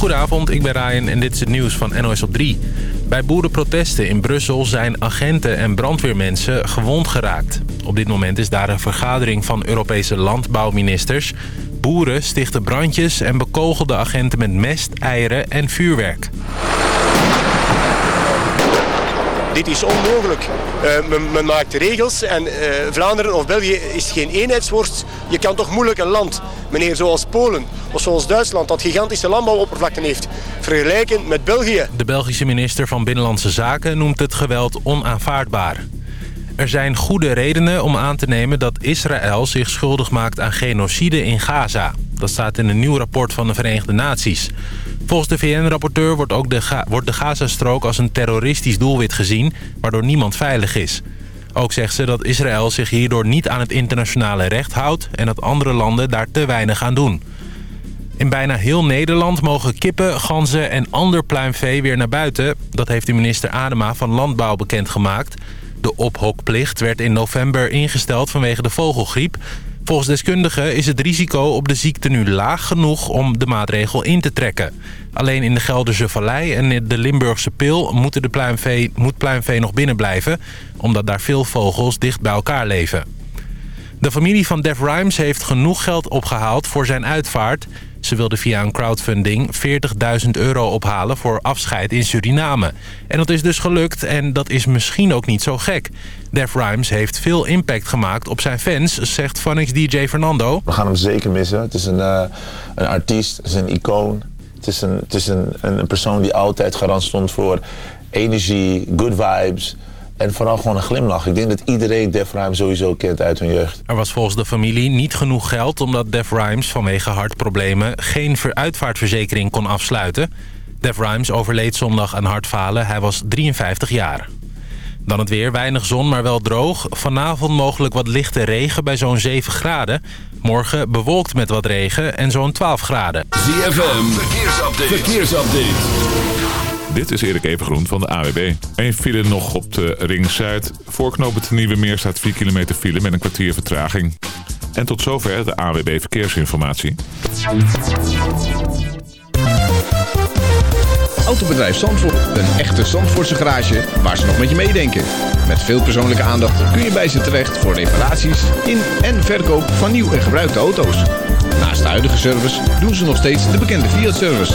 Goedenavond, ik ben Ryan en dit is het nieuws van NOS op 3. Bij boerenprotesten in Brussel zijn agenten en brandweermensen gewond geraakt. Op dit moment is daar een vergadering van Europese landbouwministers. Boeren stichten brandjes en bekogelden agenten met mest, eieren en vuurwerk. Dit is onmogelijk. Uh, men, men, maakt regels en uh, Vlaanderen of België is geen eenheidsworst. Je kan toch moeilijk een land, meneer, zoals Polen of zoals Duitsland... dat gigantische landbouwoppervlakte heeft, vergelijken met België. De Belgische minister van Binnenlandse Zaken noemt het geweld onaanvaardbaar. Er zijn goede redenen om aan te nemen dat Israël zich schuldig maakt aan genocide in Gaza. Dat staat in een nieuw rapport van de Verenigde Naties. Volgens de VN-rapporteur wordt ook de, wordt de Gazastrook als een terroristisch doelwit gezien... waardoor niemand veilig is. Ook zegt ze dat Israël zich hierdoor niet aan het internationale recht houdt... en dat andere landen daar te weinig aan doen. In bijna heel Nederland mogen kippen, ganzen en ander pluimvee weer naar buiten. Dat heeft de minister Adema van Landbouw bekendgemaakt. De ophokplicht werd in november ingesteld vanwege de vogelgriep... Volgens deskundigen is het risico op de ziekte nu laag genoeg om de maatregel in te trekken. Alleen in de Gelderse Vallei en de Limburgse Pil moet, de pluimvee, moet pluimvee nog binnen blijven... omdat daar veel vogels dicht bij elkaar leven. De familie van Def Rhymes heeft genoeg geld opgehaald voor zijn uitvaart. Ze wilde via een crowdfunding 40.000 euro ophalen voor afscheid in Suriname. En dat is dus gelukt en dat is misschien ook niet zo gek. Def Rhymes heeft veel impact gemaakt op zijn fans, zegt Phonics DJ Fernando. We gaan hem zeker missen. Het is een, uh, een artiest, het is een icoon. Het is, een, het is een, een persoon die altijd garant stond voor energie, good vibes... En vooral gewoon een glimlach. Ik denk dat iedereen Def Rhymes sowieso kent uit hun jeugd. Er was volgens de familie niet genoeg geld omdat Def Rhymes vanwege hartproblemen geen uitvaartverzekering kon afsluiten. Def Rhymes overleed zondag aan hartfalen. Hij was 53 jaar. Dan het weer, weinig zon, maar wel droog. Vanavond mogelijk wat lichte regen bij zo'n 7 graden. Morgen bewolkt met wat regen en zo'n 12 graden. ZFM, verkeersupdate. verkeersupdate. Dit is Erik Evengroen van de AWB. Eén file nog op de Ring Zuid. Voorknopend de Nieuwe Meer staat 4 kilometer file met een kwartier vertraging. En tot zover de AWB Verkeersinformatie. Autobedrijf Zandvoort. Een echte Zandvoortse garage waar ze nog met je meedenken. Met veel persoonlijke aandacht kun je bij ze terecht voor reparaties in en verkoop van nieuw en gebruikte auto's. Naast de huidige service doen ze nog steeds de bekende Fiat-service.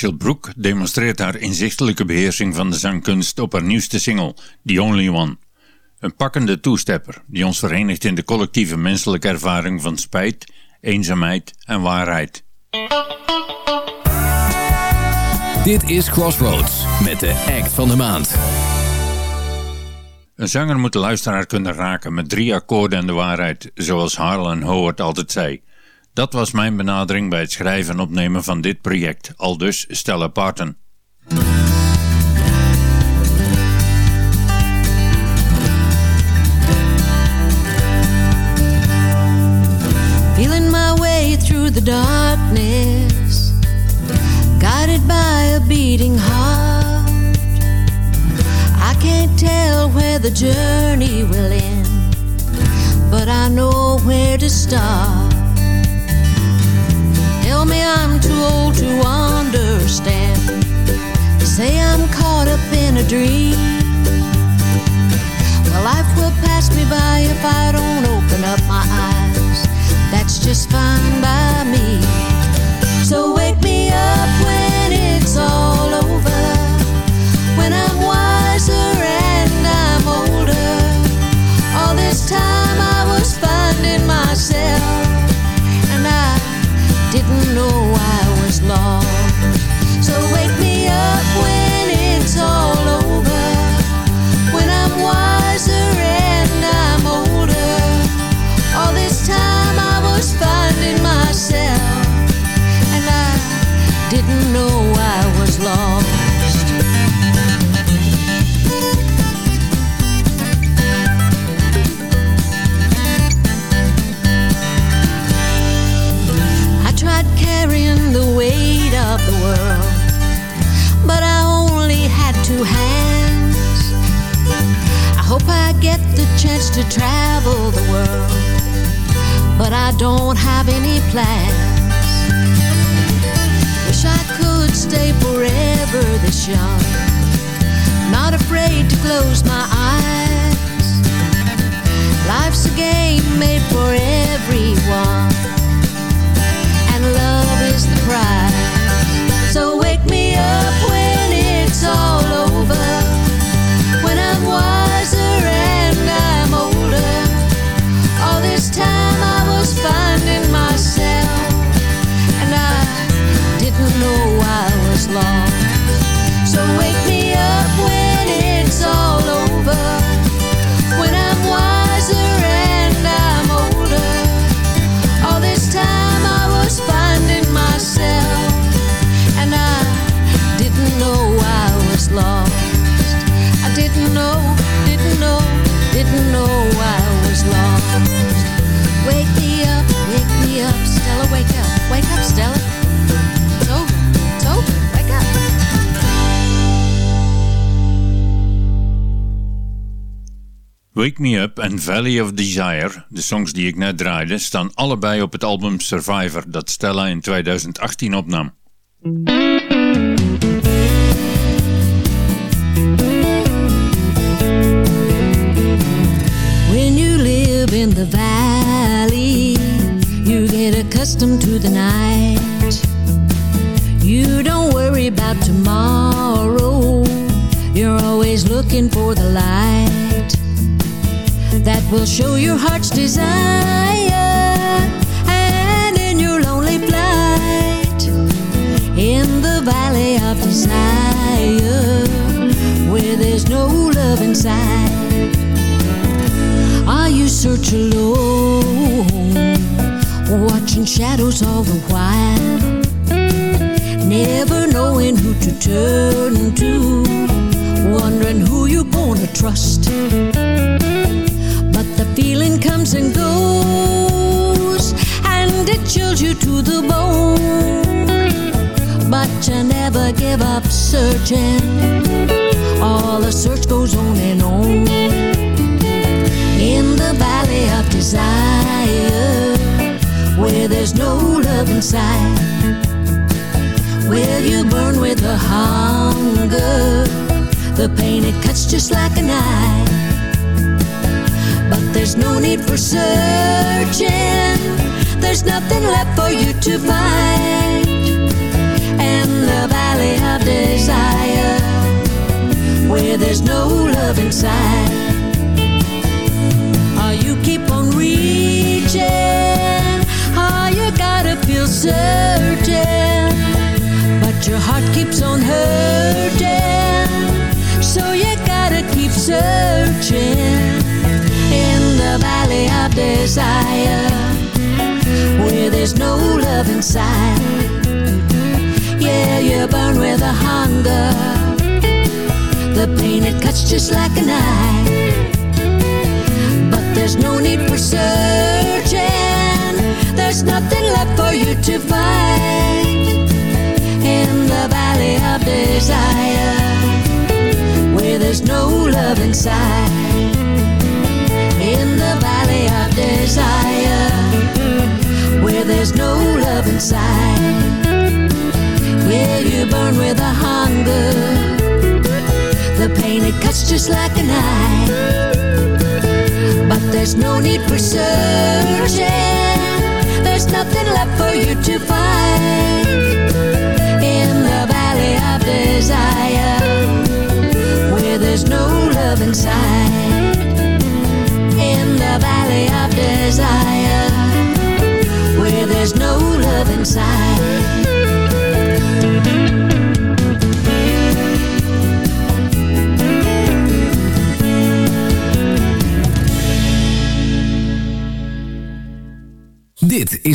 Rachel Brooke demonstreert haar inzichtelijke beheersing van de zangkunst op haar nieuwste single, The Only One. Een pakkende toestepper die ons verenigt in de collectieve menselijke ervaring van spijt, eenzaamheid en waarheid. Dit is Crossroads met de act van de maand. Een zanger moet de luisteraar kunnen raken met drie akkoorden en de waarheid, zoals Harlan Howard altijd zei. Dat was mijn benadering bij het schrijven en opnemen van dit project, al dus Stella Parton. Feeling my way through the darkness. Guided by a beating heart. I can't tell where the journey will end But I know where to start me I'm too old to understand. They say I'm caught up in a dream. Well, life will pass me by if I don't open up my eyes. That's just fine by me. So wake me up when it's all Lost. So wake to travel the world, but I don't have any plans. Wish I could stay forever this young, not afraid to close my eyes. Life's a game made for everyone, Wake Me Up en Valley of Desire, de songs die ik net draaide, staan allebei op het album Survivor dat Stella in 2018 opnam. When you live in the valley accustomed to the night. You don't worry about tomorrow. You're always looking for the light that will show your heart's desire. And in your lonely flight, in the valley of desire, where there's no love inside, are you search alone? watching shadows all the while, never knowing who to turn to, wondering who you're gonna trust. And goes, and it chills you to the bone. but you never give up searching. All the search goes on and on in the valley of desire, where there's no love inside. Will you burn with the hunger? The pain it cuts just like a knife. There's no need for searching. There's nothing left for you to find. And the valley of desire, where there's no love inside. Oh, you keep on reaching. Oh, you gotta feel certain. But your heart keeps on hurting. So you gotta keep searching desire where there's no love inside. Yeah, you burn with a hunger. The pain it cuts just like a knife. But there's no need for searching. There's nothing left for you to find in the valley of desire where there's no love inside. There's no love inside. Yeah, you burn with a hunger. The pain it cuts just like a knife. But there's no need for searching. There's nothing left for you to find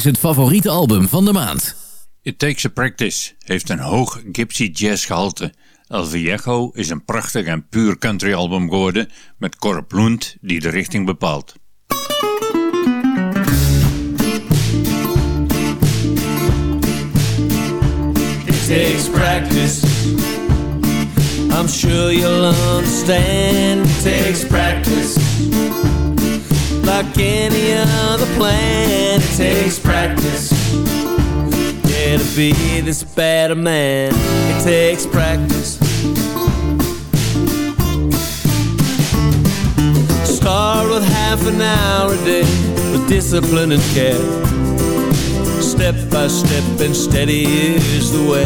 is het favoriete album van de maand. It Takes a Practice heeft een hoog gypsy jazz gehalte. El Viejo is een prachtig en puur country album geworden met Corp Lund die de richting bepaalt. It takes practice. I'm sure you'll understand. It takes practice. Like any other plan, it takes practice. Yeah, to be this bad a man, it takes practice. Start with half an hour a day with discipline and care. Step by step and steady is the way.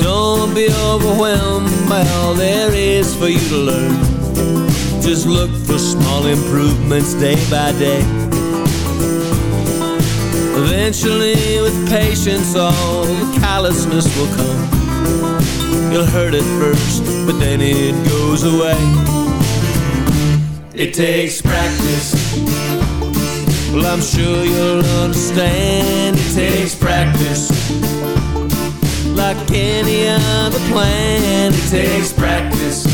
Don't be overwhelmed by all there is for you to learn. Just look for small improvements day by day. Eventually, with patience, all the callousness will come. You'll hurt at first, but then it goes away. It takes practice. Well, I'm sure you'll understand. It takes practice. Like any other plan, it takes practice.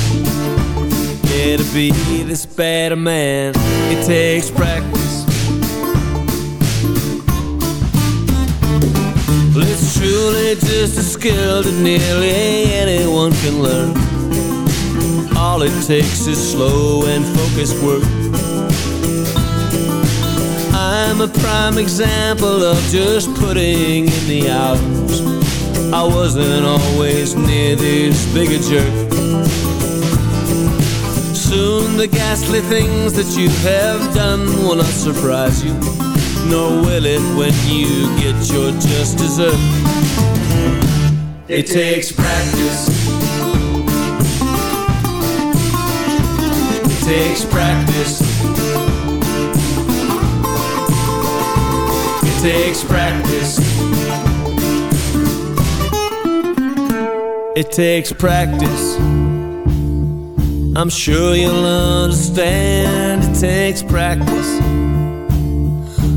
To be this a man, it takes practice. Well, it's truly just a skill that nearly anyone can learn. All it takes is slow and focused work. I'm a prime example of just putting in the hours. I wasn't always near this big a jerk. The ghastly things that you have done will not surprise you, nor will it when you get your just desert. It takes practice. It takes practice. It takes practice. It takes practice. I'm sure you'll understand it takes practice.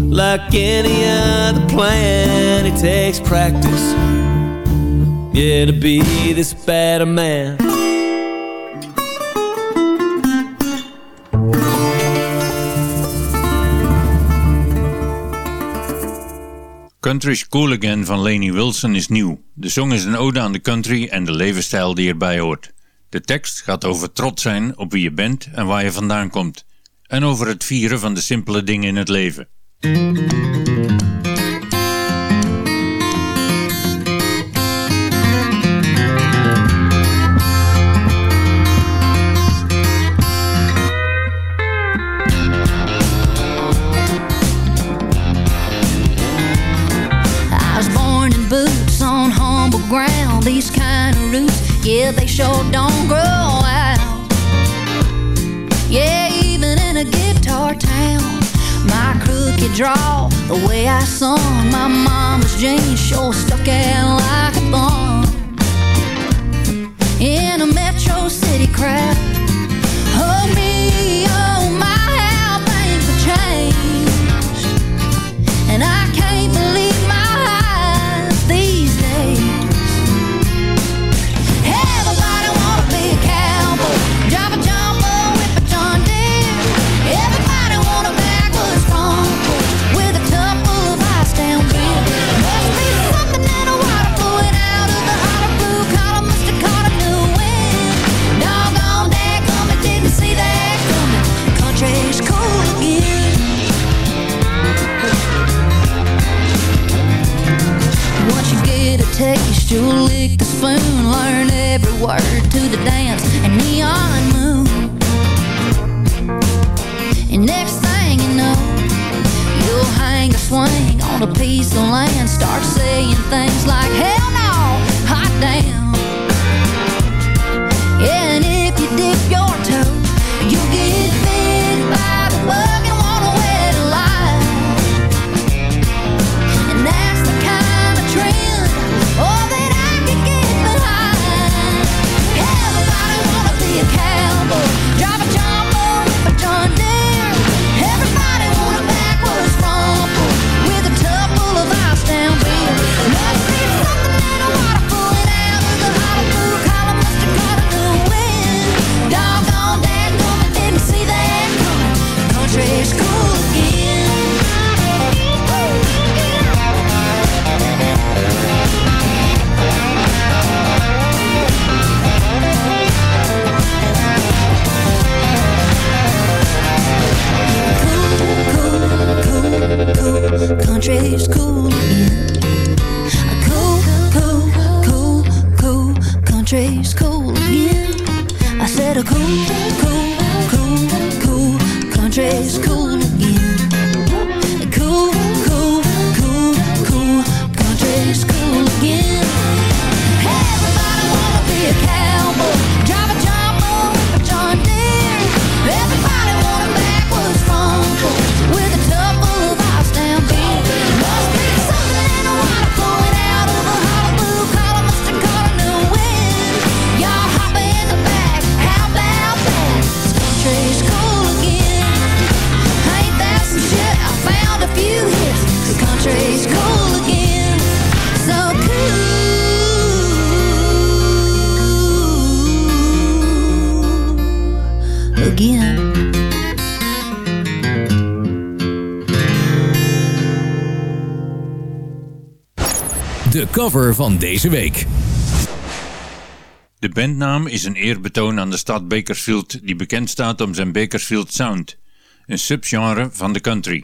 Like any other plan, it takes practice. Yeah, to be this better man. Country Cool Again van Lainey Wilson is nieuw. De song is een ode aan de country en de levensstijl die erbij hoort. De tekst gaat over trots zijn op wie je bent en waar je vandaan komt. En over het vieren van de simpele dingen in het leven. Yeah, they sure don't grow out. Yeah, even in a guitar town, my crooked draw, the way I sung, my mama's jeans sure stuck out like a bomb. In a metro city crowd, oh me, oh my, how things have changed, and I You'll lick the spoon Learn every word to the dance And neon moon. And next thing you know You'll hang a swing on a piece of land Start saying things like Hell no, hot damn. cover van deze week. De bandnaam is een eerbetoon aan de stad Bakersfield die bekend staat om zijn Bakersfield Sound, een subgenre van de country.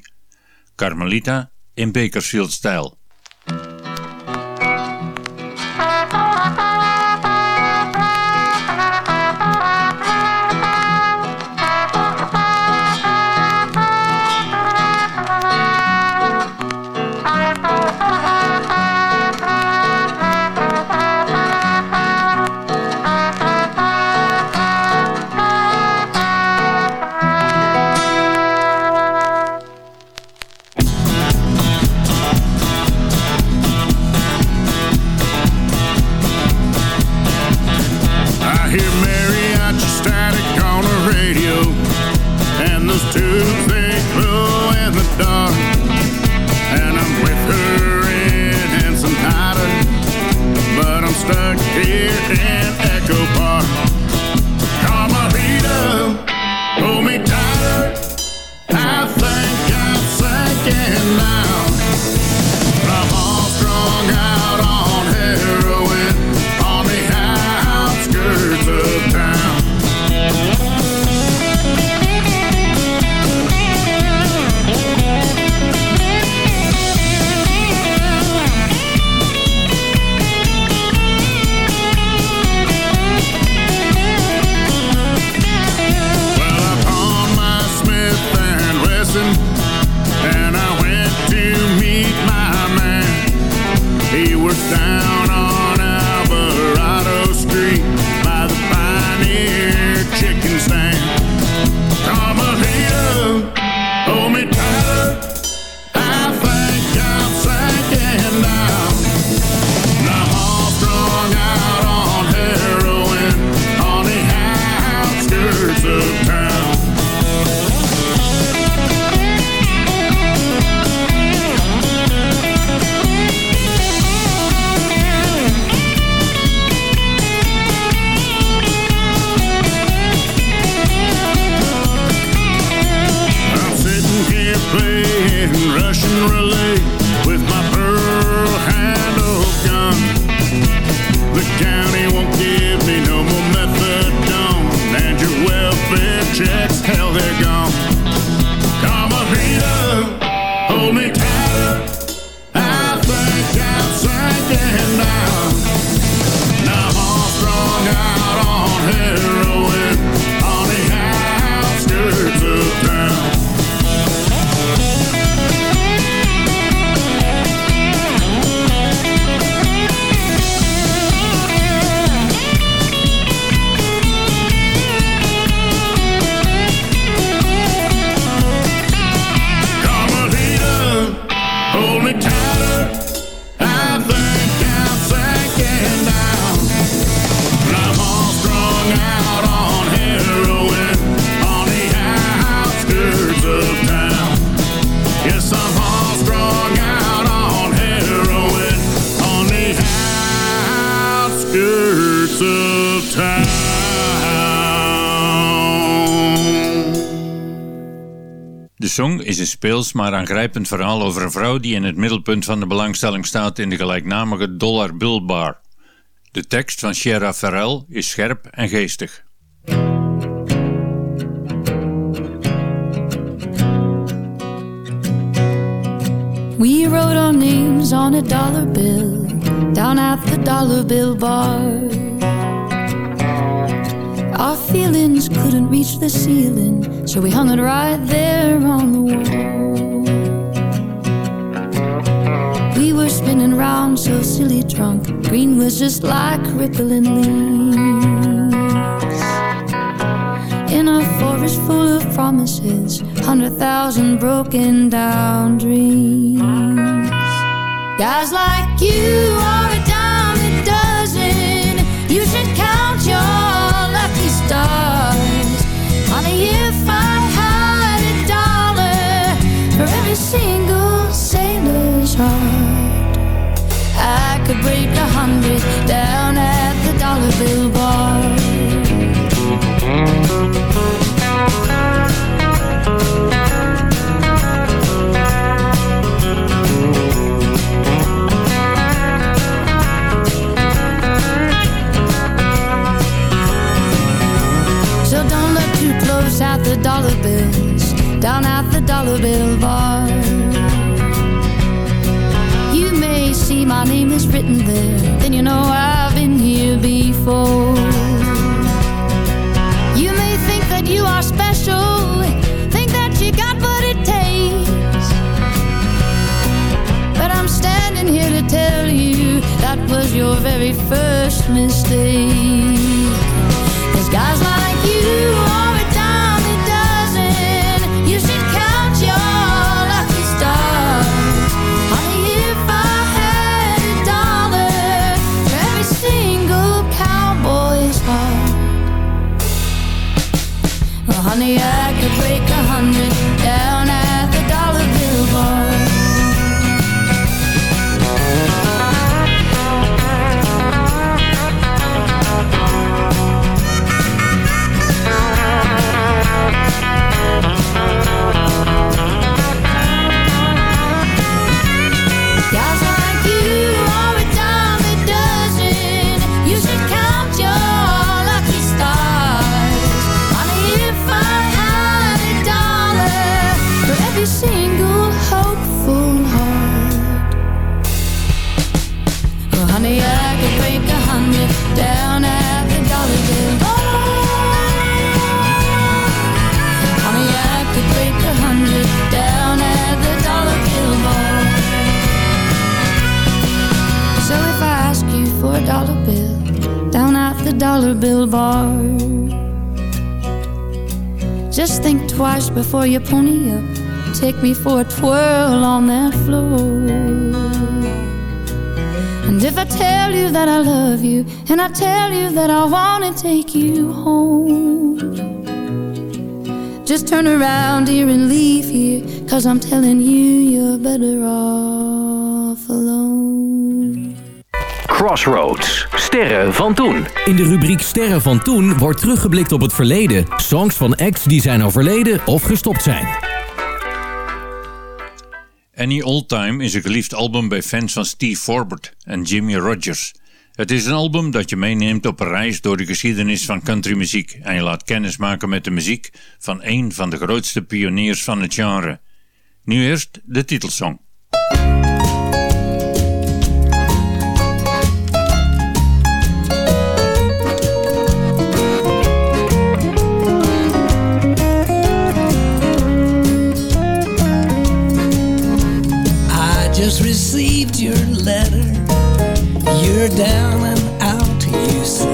Carmelita in Bakersfield-stijl. Relate with my is speels maar aangrijpend verhaal over een vrouw die in het middelpunt van de belangstelling staat in de gelijknamige Dollar Bill Bar. De tekst van Shera Farrell is scherp en geestig. We wrote our names on a dollar bill down at the dollar bill bar. Our feelings couldn't reach the ceiling, so we hung it right there on the wall. We were spinning round so silly drunk, green was just like rippling leaves. In a forest full of promises, hundred thousand broken down dreams. Guys like you are sailor's I could break a hundred down at the dollar bill bar. So don't look too close at the dollar bills down at the dollar bill bar. My name is written there, then you know I've been here before. You may think that you are special, think that you got what it takes. But I'm standing here to tell you that was your very first mistake. Before you pony up. Take me for a twirl on that floor. And if I tell you that I love you, and I tell you that I wanna take you home, just turn around, dear, and leave here. Cause I'm telling you, you're better off alone. Crossroads. Sterren van toen. In de rubriek Sterren van toen wordt teruggeblikt op het verleden. Songs van acts die zijn overleden of gestopt zijn. Any Old Time is een geliefd album bij fans van Steve Forbert en Jimmy Rogers. Het is een album dat je meeneemt op een reis door de geschiedenis van countrymuziek en je laat kennis maken met de muziek van een van de grootste pioniers van het genre. Nu eerst de titelsong. You're down and out, you say.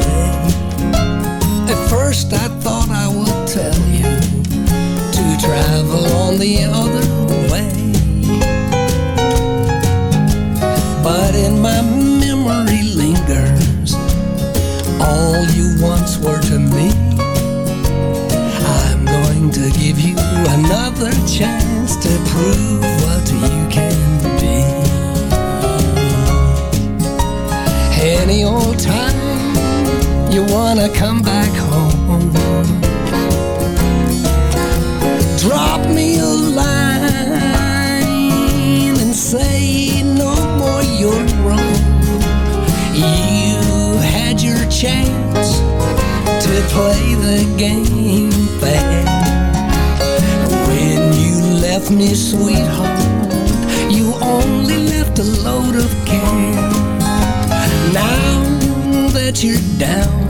At first, I thought I would tell you to travel on the other way. But in my memory lingers all you once were to me. I'm going to give you another chance to prove you wanna come back home, drop me a line and say no more you're wrong. You had your chance to play the game fair. When you left me, sweetheart, you only left a load of care. Now that you're down,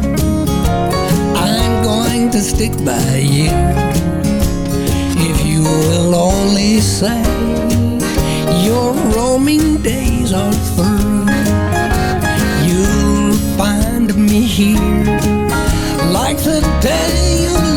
to stick by you. If you will only say your roaming days are through, you'll find me here like the day you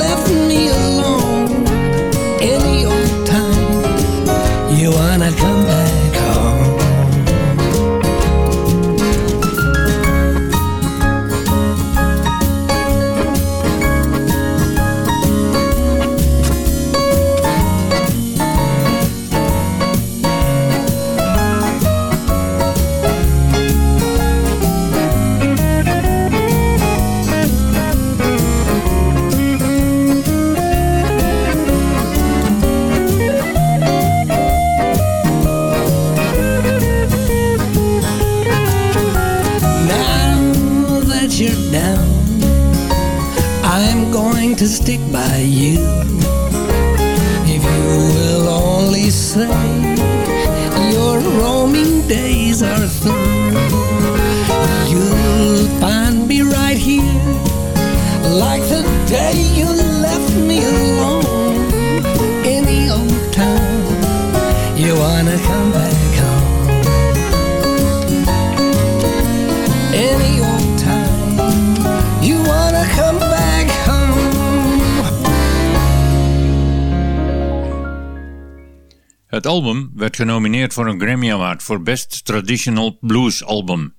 genomineerd voor een Grammy Award voor Best Traditional Blues Album.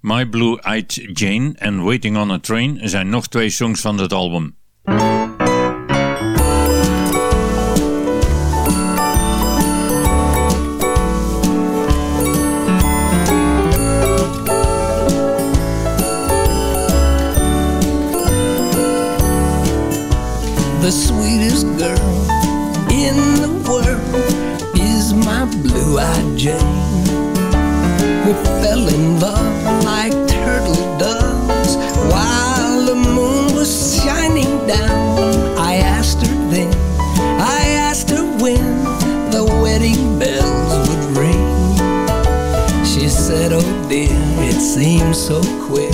My Blue Eyed Jane en Waiting on a Train zijn nog twee songs van het album. So queer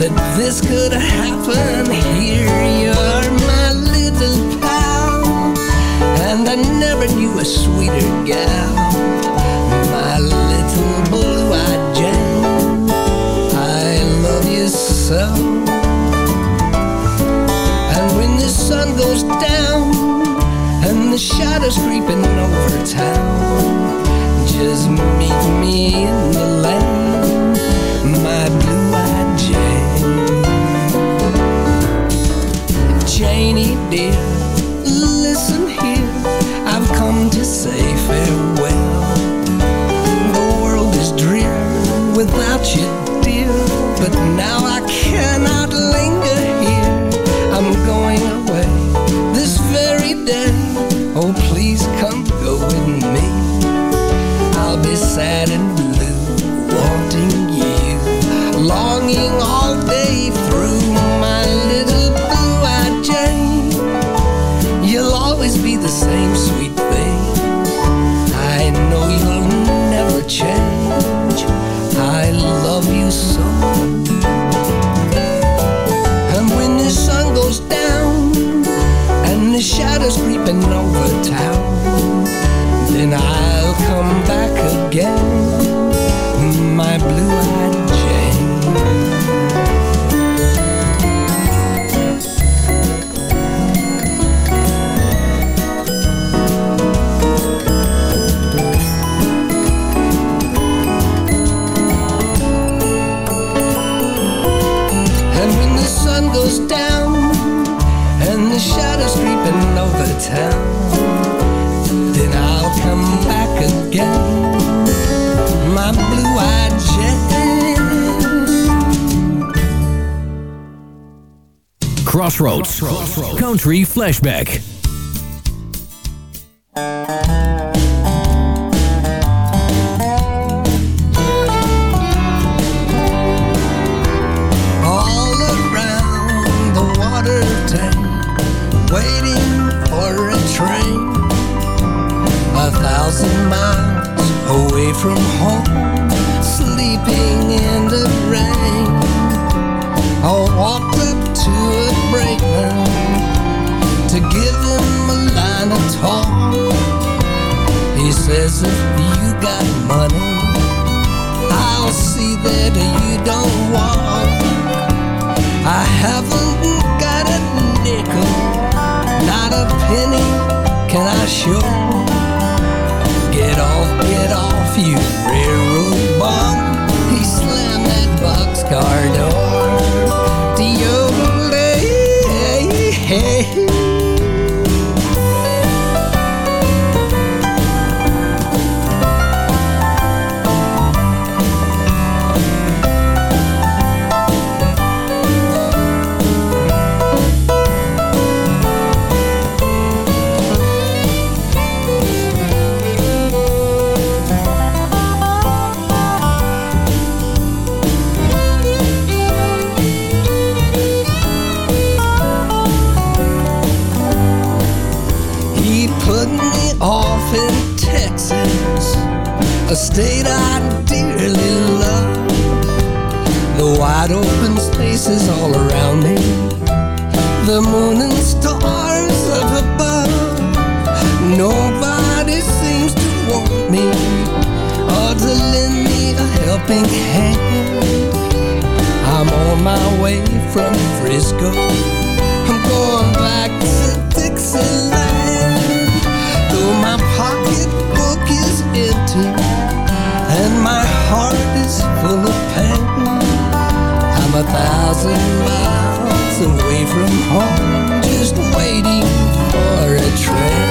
that this could happen here. You're my little pal, and I never knew a sweeter gal. Country Flashback. from home, sleeping in the rain. I walked up to to give him a line of talk. He says, if you got money, I'll see that you don't walk. I haven't got a nickel, not a penny, can I show? Get off, get off, you railroad bum. He slammed that boxcar door. Deodorant, hey, state I dearly love. The wide open spaces all around me, the moon and stars up above. Nobody seems to want me or to lend me a helping hand. I'm on my way from Frisco. I'm going back to Dixieland. Thousand miles away from home, just waiting for a train.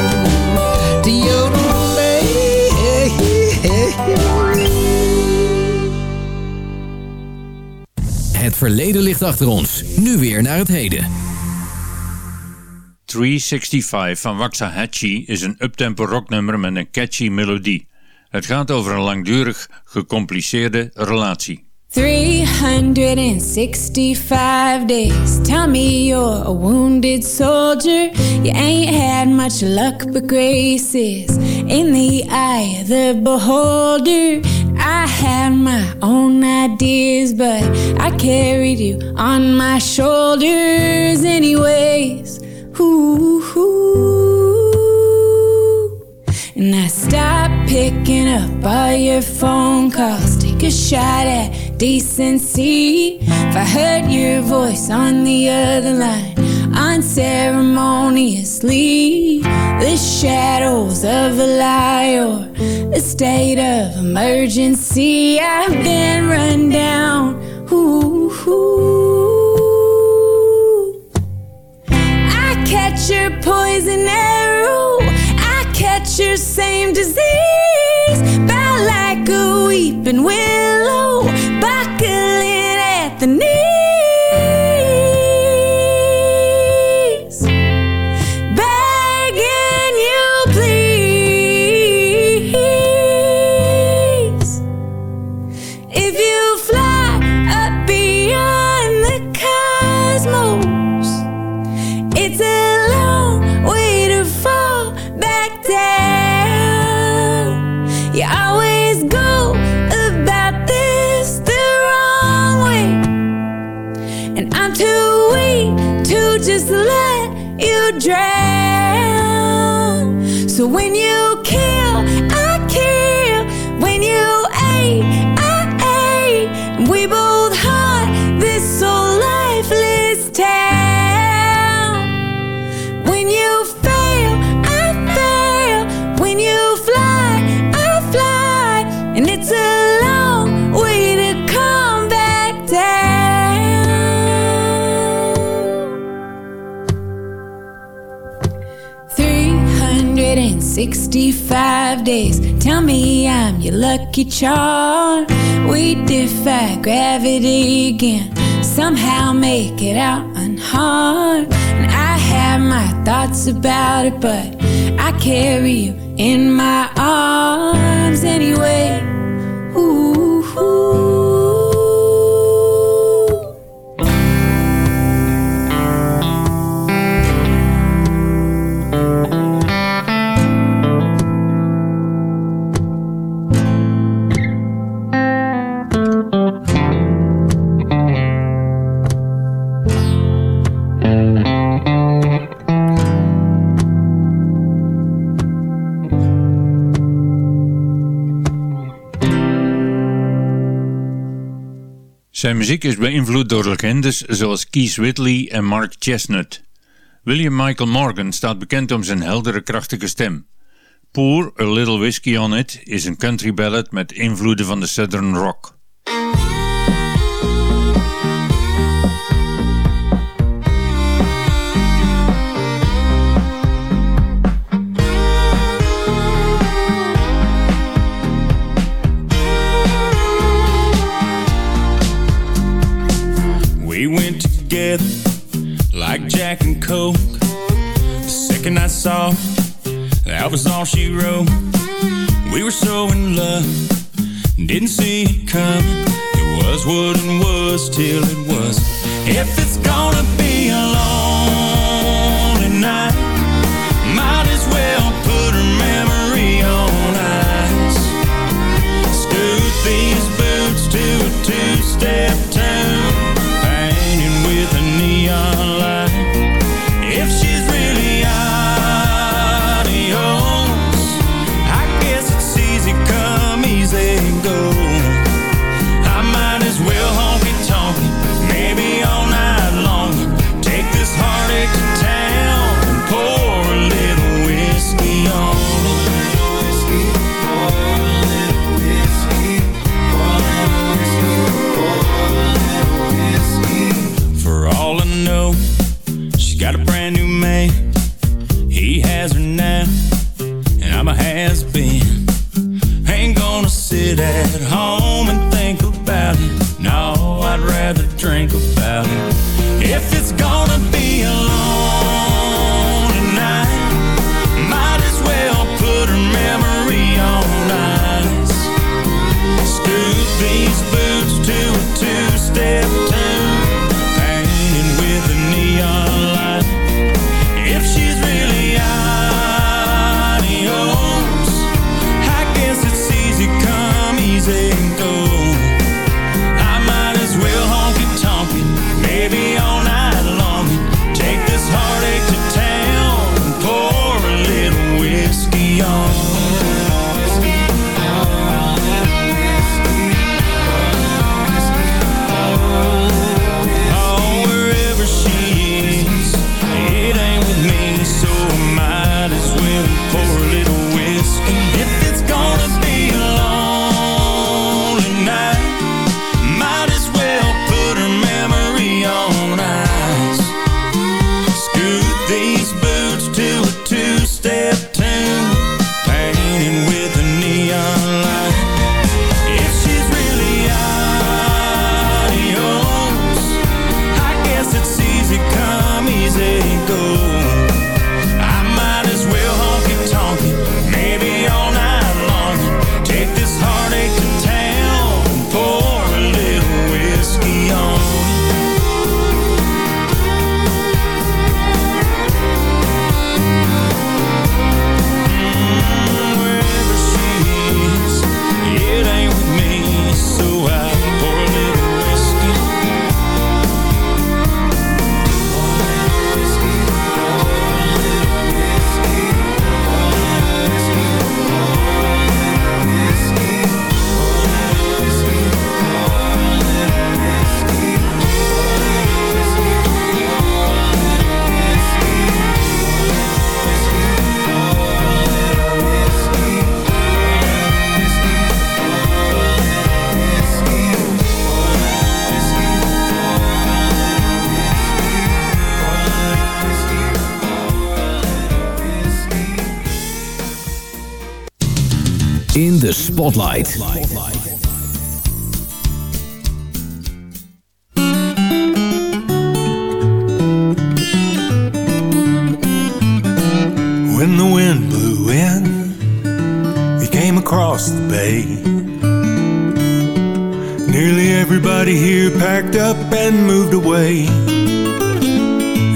Het verleden ligt achter ons, nu weer naar het heden. 365 van Waxahachie is een uptempo rocknummer met een catchy melodie. Het gaat over een langdurig gecompliceerde relatie. 365 days. Tell me you're a wounded soldier. You ain't had much luck, but grace is in the eye of the beholder. I had my own ideas, but I carried you on my shoulders, anyways. Ooh. And I stopped picking up all your phone calls. Take a shot at decency. If I heard your voice on the other line, unceremoniously, the shadows of a lie or a state of emergency. I've been run down. Ooh, ooh. I catch your poison arrow I catch your same disease. Bow like a weeping willow, Zijn muziek is beïnvloed door legendes zoals Keith Whitley en Mark Chestnut. William Michael Morgan staat bekend om zijn heldere, krachtige stem. Pour a Little Whiskey on It is een country ballad met invloeden van de Southern Rock. Jack and Coke. The second I saw, that was all she wrote. We were so in love, didn't see it coming. It was what it was till it was. If it's gonna be a long in de Spotlight. When the wind blew in, we came across the bay. Nearly everybody here packed up and moved away.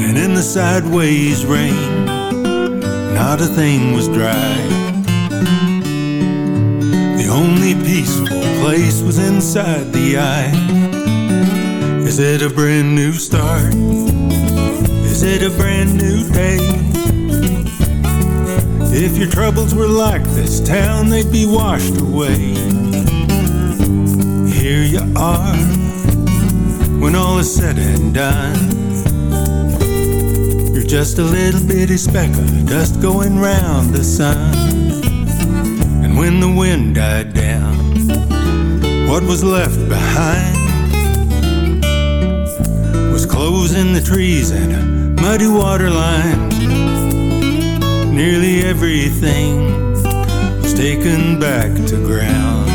And in the sideways rain, not a thing was dry. Only peaceful place was inside the eye. Is it a brand new start? Is it a brand new day? If your troubles were like this town, they'd be washed away. Here you are, when all is said and done. You're just a little bitty speck of dust going round the sun. When the wind died down, what was left behind was clothes in the trees and a muddy water line. Nearly everything was taken back to ground.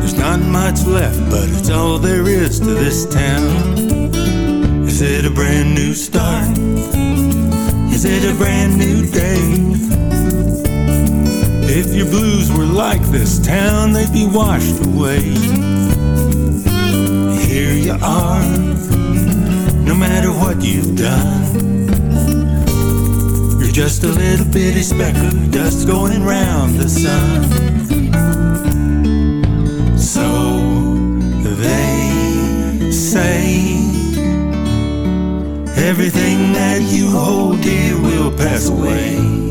There's not much left, but it's all there is to this town. Is it a brand new start? Is it a brand new day? If your blues were like this town, they'd be washed away. Here you are, no matter what you've done. You're just a little bitty speck of dust going round the sun. So they say everything that you hold dear will pass away.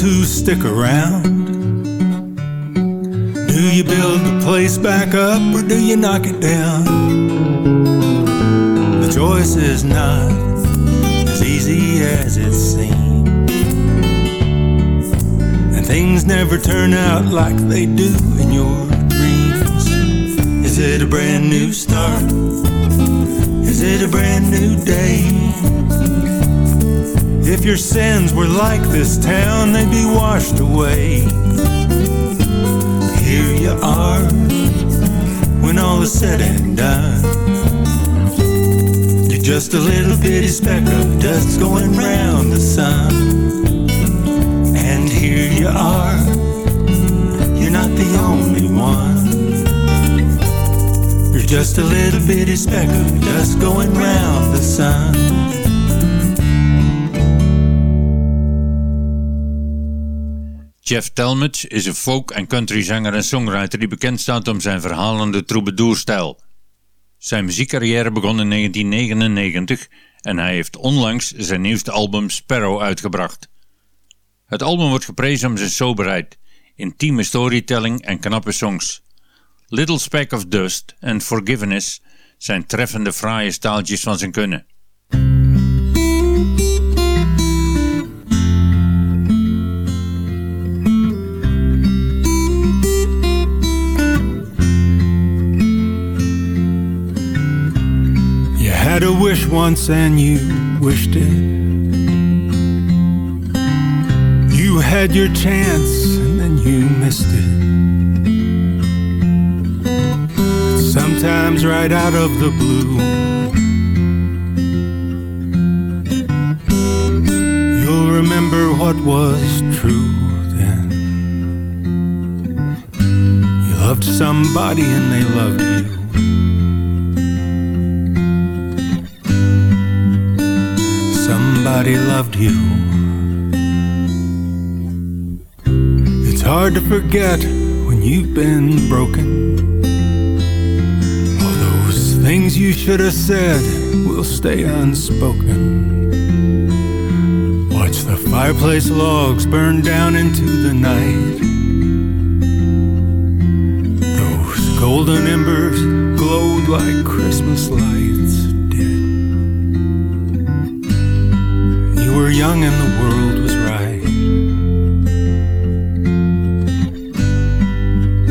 Who stick around. Do you build the place back up or do you knock it down? The choice is not as easy as it seems. And things never turn out like they do in your dreams. Is it a brand new start? Is it a brand new day? If your sins were like this town, they'd be washed away. Here you are, when all is said and done. You're just a little bitty speck of dust going round the sun. And here you are, you're not the only one. You're just a little bitty speck of dust going round the sun. Jeff Talmadge is een folk- en countryzanger en songwriter die bekend staat om zijn verhalende troubadourstijl. Zijn muziekcarrière begon in 1999 en hij heeft onlangs zijn nieuwste album Sparrow uitgebracht. Het album wordt geprezen om zijn soberheid, intieme storytelling en knappe songs. Little Speck of Dust en Forgiveness zijn treffende fraaie staaltjes van zijn kunnen. Had a wish once and you wished it. You had your chance and then you missed it. Sometimes right out of the blue. You'll remember what was true then. You loved somebody and they loved you. somebody loved you. It's hard to forget when you've been broken. All those things you should have said will stay unspoken. Watch the fireplace logs burn down into the night. Those golden embers glowed like Christmas lights. were young and the world was right.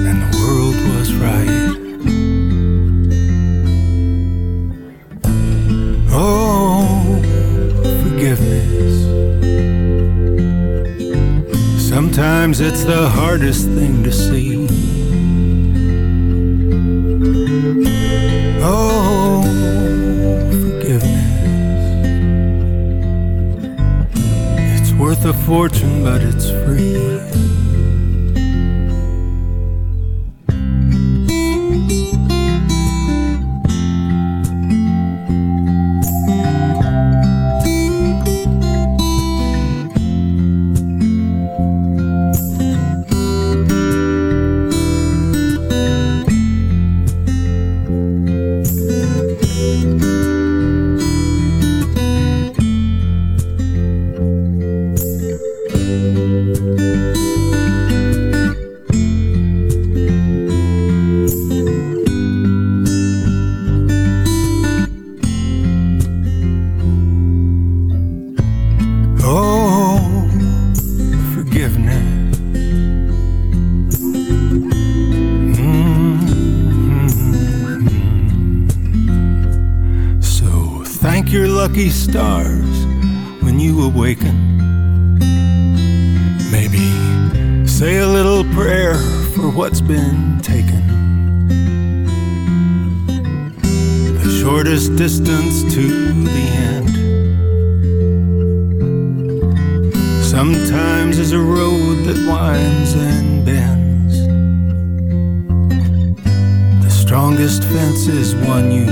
And the world was right. Oh, forgiveness. Sometimes it's the hardest thing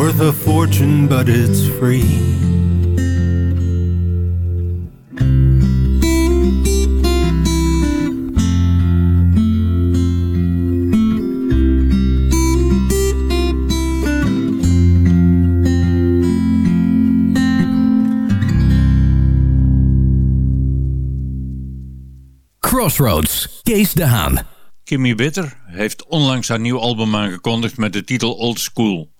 worth a fortune, but it's free. Crossroads, Kees de Haan. Kimmy Witter heeft onlangs haar nieuw album aangekondigd met de titel Old School.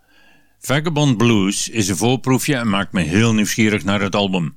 Vagabond Blues is een voorproefje en maakt me heel nieuwsgierig naar het album.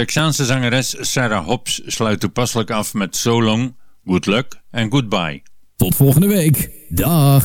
Texaanse zangeres Sarah Hobbs sluit toepasselijk af met So Long, Good Luck en Goodbye. Tot volgende week. Dag.